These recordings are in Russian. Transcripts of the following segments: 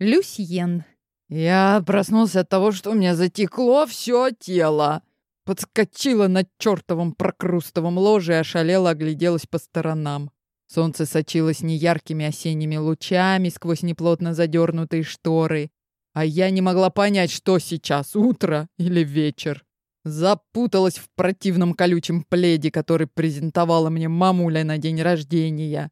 Люсьен. Я проснулся от того, что у меня затекло все тело. Подскочила на чертовом прокрустовом ложе и ошалела огляделась по сторонам. Солнце сочилось неяркими осенними лучами сквозь неплотно задернутые шторы, а я не могла понять, что сейчас, утро или вечер. Запуталась в противном колючем пледе, который презентовала мне мамуля на день рождения.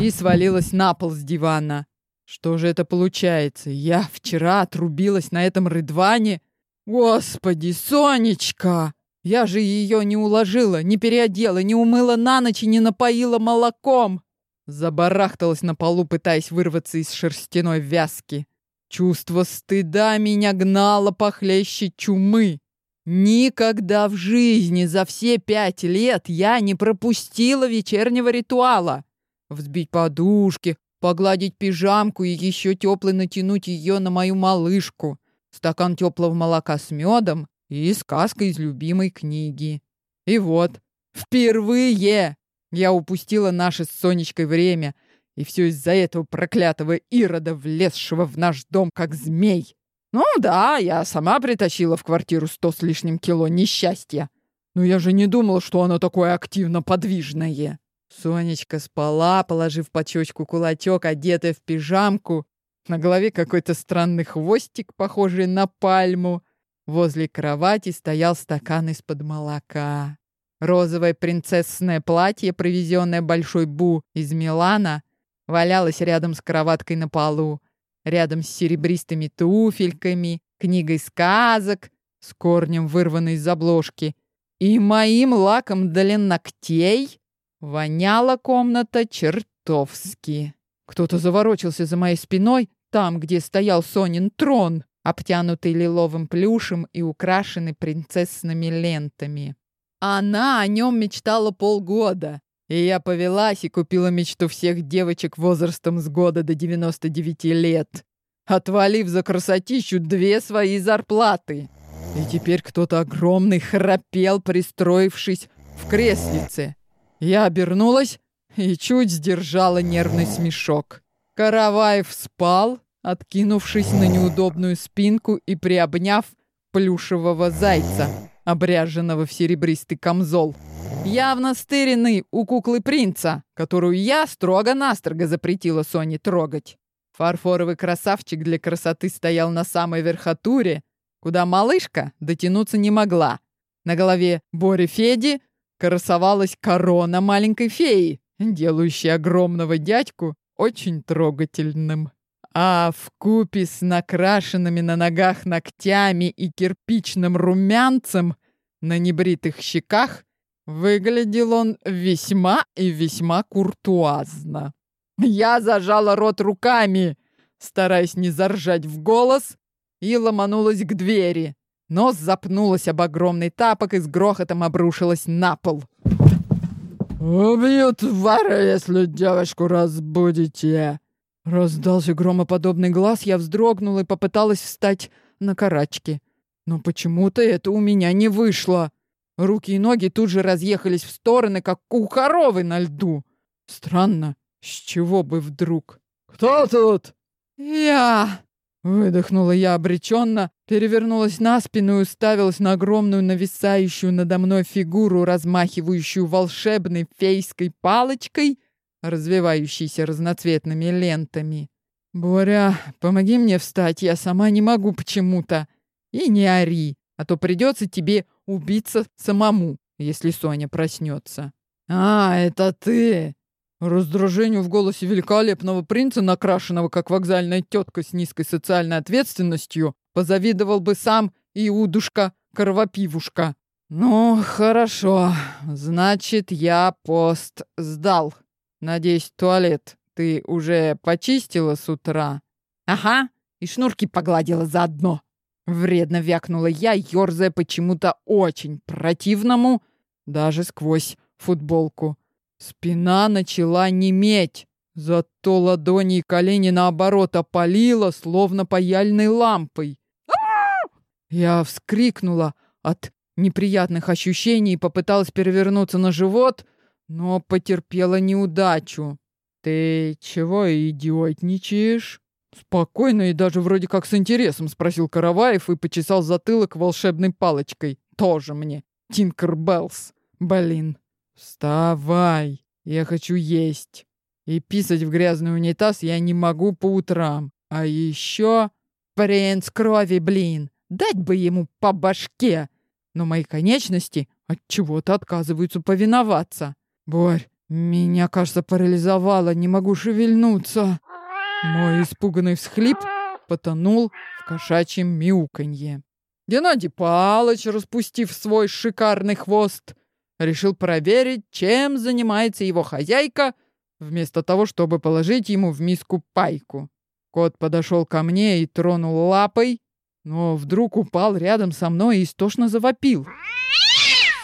И свалилась на пол с дивана. Что же это получается? Я вчера отрубилась на этом рыдване? Господи, Сонечка! Я же ее не уложила, не переодела, не умыла на ночь и не напоила молоком. Забарахталась на полу, пытаясь вырваться из шерстяной вязки. Чувство стыда меня гнало похлеще чумы. Никогда в жизни за все пять лет я не пропустила вечернего ритуала. Взбить подушки, погладить пижамку и еще теплой натянуть ее на мою малышку. Стакан теплого молока с медом и сказка из любимой книги. И вот, впервые я упустила наше с Сонечкой время, и все из-за этого проклятого Ирода, влезшего в наш дом как змей. Ну да, я сама притащила в квартиру сто с лишним кило несчастья. Но я же не думала, что оно такое активно подвижное. Сонечка спала, положив под щечку кулачок, одетая в пижамку. На голове какой-то странный хвостик, похожий на пальму. Возле кровати стоял стакан из-под молока. Розовое принцессное платье, привезенное Большой Бу из Милана, валялось рядом с кроваткой на полу рядом с серебристыми туфельками, книгой сказок с корнем вырванной из обложки и моим лаком для ногтей воняла комната чертовски. Кто-то заворочился за моей спиной, там, где стоял Сонин трон, обтянутый лиловым плюшем и украшенный принцессными лентами. Она о нем мечтала полгода, и я повелась и купила мечту всех девочек возрастом с года до 99 лет, отвалив за красотищу две свои зарплаты. И теперь кто-то огромный храпел, пристроившись в креслице. Я обернулась и чуть сдержала нервный смешок. Караваев спал, откинувшись на неудобную спинку и приобняв плюшевого зайца, обряженного в серебристый камзол явно стыренный у куклы принца, которую я строго-настрого запретила Соне трогать. Фарфоровый красавчик для красоты стоял на самой верхотуре, куда малышка дотянуться не могла. На голове Бори Феди красовалась корона маленькой феи, делающая огромного дядьку очень трогательным. А в купе с накрашенными на ногах ногтями и кирпичным румянцем на небритых щеках Выглядел он весьма и весьма куртуазно. Я зажала рот руками, стараясь не заржать в голос, и ломанулась к двери. Но запнулась об огромный тапок и с грохотом обрушилась на пол. «Убьют тварь, если девочку разбудите!» Раздался громоподобный глаз, я вздрогнула и попыталась встать на карачки. Но почему-то это у меня не вышло. Руки и ноги тут же разъехались в стороны, как у коровы на льду. Странно, с чего бы вдруг? «Кто тут?» «Я!» Выдохнула я обреченно, перевернулась на спину и уставилась на огромную нависающую надо мной фигуру, размахивающую волшебной фейской палочкой, развивающейся разноцветными лентами. «Боря, помоги мне встать, я сама не могу почему-то. И не ори, а то придется тебе убиться самому, если Соня проснется. «А, это ты!» Раздражению в голосе великолепного принца, накрашенного как вокзальная тетка с низкой социальной ответственностью, позавидовал бы сам Иудушка-кровопивушка. «Ну, хорошо. Значит, я пост сдал. Надеюсь, туалет ты уже почистила с утра?» «Ага, и шнурки погладила заодно», Вредно вякнула я, ёрзая почему-то очень противному, даже сквозь футболку. Спина начала неметь, зато ладони и колени наоборот опалило, словно паяльной лампой. Я вскрикнула от неприятных ощущений и попыталась перевернуться на живот, но потерпела неудачу. «Ты чего идиотничаешь?» Спокойно и даже вроде как с интересом спросил Караваев и почесал затылок волшебной палочкой. Тоже мне. Тинкер Беллс. Блин. Вставай. Я хочу есть. И писать в грязный унитаз я не могу по утрам. А еще... Принц крови, блин. Дать бы ему по башке. Но мои конечности отчего-то отказываются повиноваться. Борь, меня, кажется, парализовало, не могу шевельнуться. Мой испуганный всхлип потонул в кошачьем мяуканье. Геннадий Палыч, распустив свой шикарный хвост, решил проверить, чем занимается его хозяйка, вместо того, чтобы положить ему в миску пайку. Кот подошел ко мне и тронул лапой, но вдруг упал рядом со мной и истошно завопил.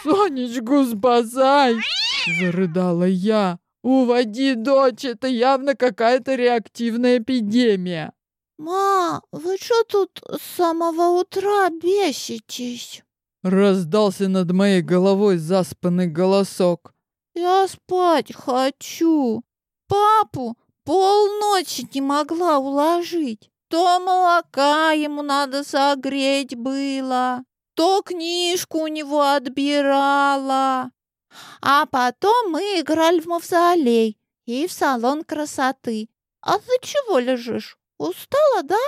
«Сонечку спасай!» — зарыдала я. «Уводи дочь, это явно какая-то реактивная эпидемия!» «Ма, вы что тут с самого утра беситесь?» Раздался над моей головой заспанный голосок. «Я спать хочу. Папу полночи не могла уложить. То молока ему надо согреть было, то книжку у него отбирала. А потом мы играли в мавзолей и в салон красоты. А ты чего лежишь? Устала, да?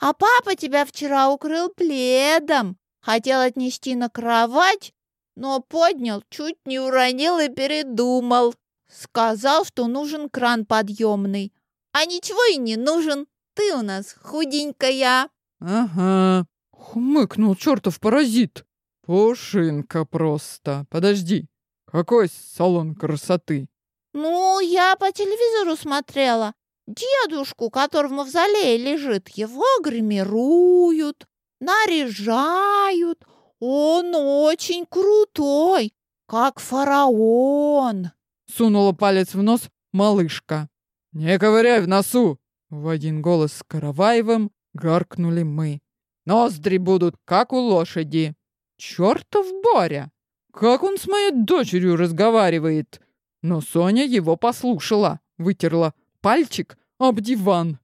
А папа тебя вчера укрыл пледом. Хотел отнести на кровать, но поднял, чуть не уронил и передумал. Сказал, что нужен кран подъемный. А ничего и не нужен. Ты у нас худенькая. Ага, хмыкнул чертов паразит. Пушинка просто. Подожди, какой салон красоты? Ну, я по телевизору смотрела. Дедушку, который в мавзолее лежит, его гримируют, наряжают. Он очень крутой, как фараон. Сунула палец в нос малышка. Не ковыряй в носу! В один голос с Караваевым гаркнули мы. Ноздри будут, как у лошади. Чертов Боря! Как он с моей дочерью разговаривает? Но Соня его послушала, вытерла пальчик об диван.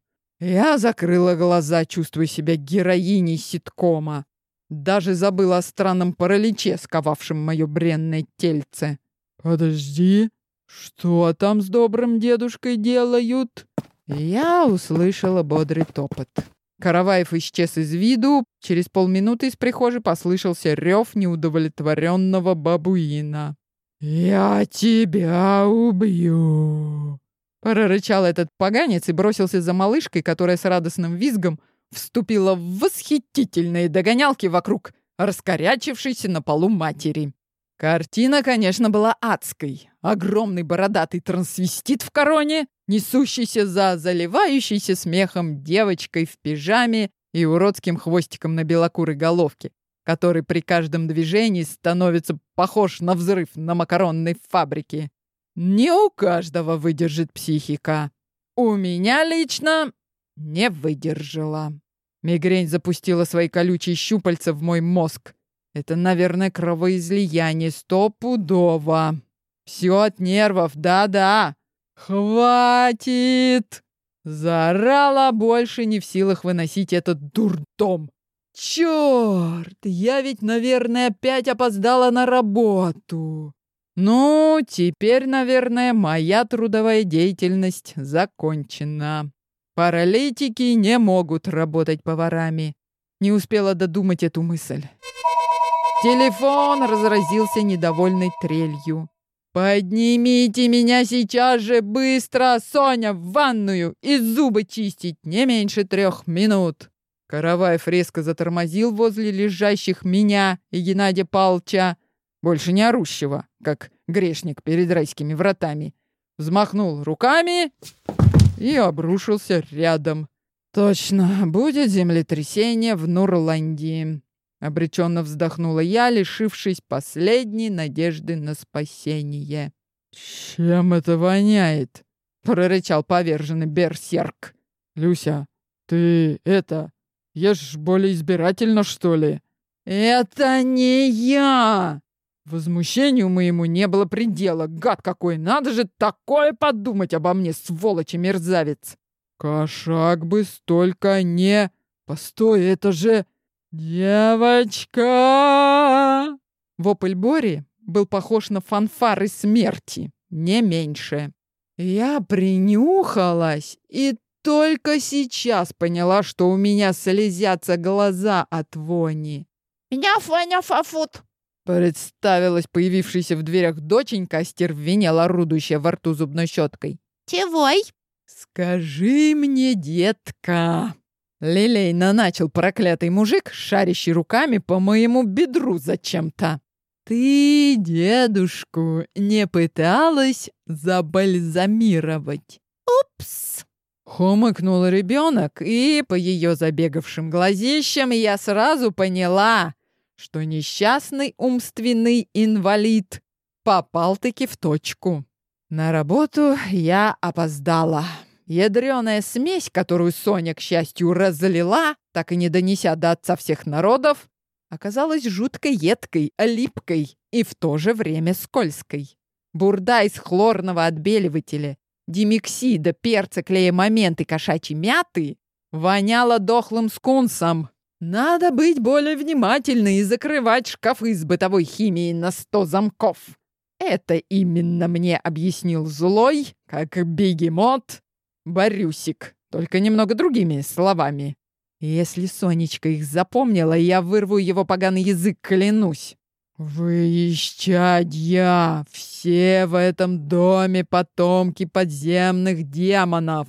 Я закрыла глаза, чувствуя себя героиней ситкома. Даже забыла о странном параличе, сковавшем мое бренное тельце. «Подожди, что там с добрым дедушкой делают?» Я услышала бодрый топот. Караваев исчез из виду. Через полминуты из прихожей послышался рев неудовлетворенного бабуина. «Я тебя убью!» Прорычал этот поганец и бросился за малышкой, которая с радостным визгом вступила в восхитительные догонялки вокруг раскорячившейся на полу матери. Картина, конечно, была адской. Огромный бородатый трансвестит в короне, несущийся за заливающейся смехом девочкой в пижаме и уродским хвостиком на белокурой головке, который при каждом движении становится похож на взрыв на макаронной фабрике. Не у каждого выдержит психика. У меня лично не выдержала. Мигрень запустила свои колючие щупальца в мой мозг. Это, наверное, кровоизлияние стопудово. Все от нервов, да-да. Хватит! Заорала больше не в силах выносить этот дурдом. Черт, я ведь, наверное, опять опоздала на работу. Ну, теперь, наверное, моя трудовая деятельность закончена. Паралитики не могут работать поварами. Не успела додумать эту мысль. Телефон разразился недовольной трелью. «Поднимите меня сейчас же быстро, Соня, в ванную и зубы чистить не меньше трех минут!» Караваев резко затормозил возле лежащих меня и Геннадия Палча, больше не орущего, как грешник перед райскими вратами. Взмахнул руками и обрушился рядом. «Точно, будет землетрясение в Нурландии. Обреченно вздохнула я, лишившись последней надежды на спасение. «Чем это воняет?» — прорычал поверженный берсерк. «Люся, ты это, ешь более избирательно, что ли?» «Это не я!» Возмущению моему не было предела. Гад какой! Надо же такое подумать обо мне, сволочь и мерзавец! Кошак бы столько не... Постой, это же... Девочка! Вопль Бори был похож на фанфары смерти, не меньше. Я принюхалась и только сейчас поняла, что у меня слезятся глаза от вони. «Меня Фаня Фафут!» Представилась появившаяся в дверях доченька, остервенела, орудующая во рту зубной щеткой. «Чегой?» «Скажи мне, детка!» Лилейно начал проклятый мужик, шарящий руками по моему бедру зачем-то. «Ты дедушку не пыталась забальзамировать?» «Упс!» Хомыкнул ребенок, и по ее забегавшим глазищам я сразу поняла, что несчастный умственный инвалид попал-таки в точку. На работу я опоздала. Ядреная смесь, которую Соня, к счастью, разлила, так и не донеся до отца всех народов, оказалась жутко едкой, липкой и в то же время скользкой. Бурда из хлорного отбеливателя, димексида, перца, клея момент и кошачьей мяты воняла дохлым скунсом. Надо быть более внимательной и закрывать шкафы с бытовой химией на сто замков. Это именно мне объяснил злой, как бегемот, Борюсик, только немного другими словами. Если Сонечка их запомнила, я вырву его поганый язык, клянусь. «Вы исчадья! Все в этом доме потомки подземных демонов!»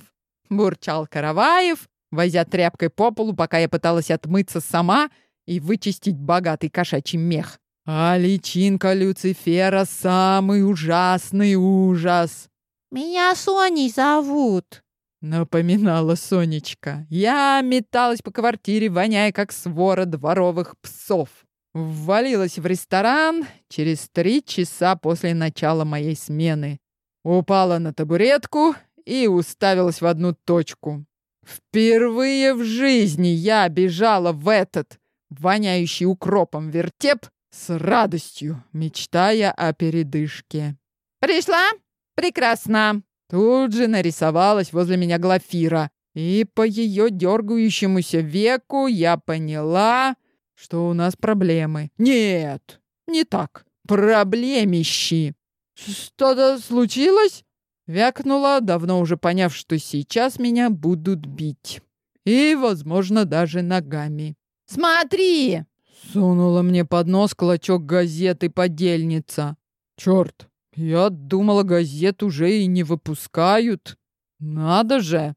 Бурчал Караваев, возя тряпкой по полу, пока я пыталась отмыться сама и вычистить богатый кошачий мех. «А личинка Люцифера — самый ужасный ужас!» «Меня Соней зовут!» Напоминала Сонечка. Я металась по квартире, воняя как свора дворовых псов. Ввалилась в ресторан через три часа после начала моей смены. Упала на табуретку и уставилась в одну точку. Впервые в жизни я бежала в этот, воняющий укропом вертеп, с радостью, мечтая о передышке. «Пришла? Прекрасно!» Тут же нарисовалась возле меня Глафира, и по ее дергающемуся веку я поняла, что у нас проблемы. Нет, не так. Проблемищи. Что-то случилось? Вякнула, давно уже поняв, что сейчас меня будут бить. И, возможно, даже ногами. «Смотри!» Сунула мне под нос клочок газеты подельница. Черт, я думала, газет уже и не выпускают. Надо же!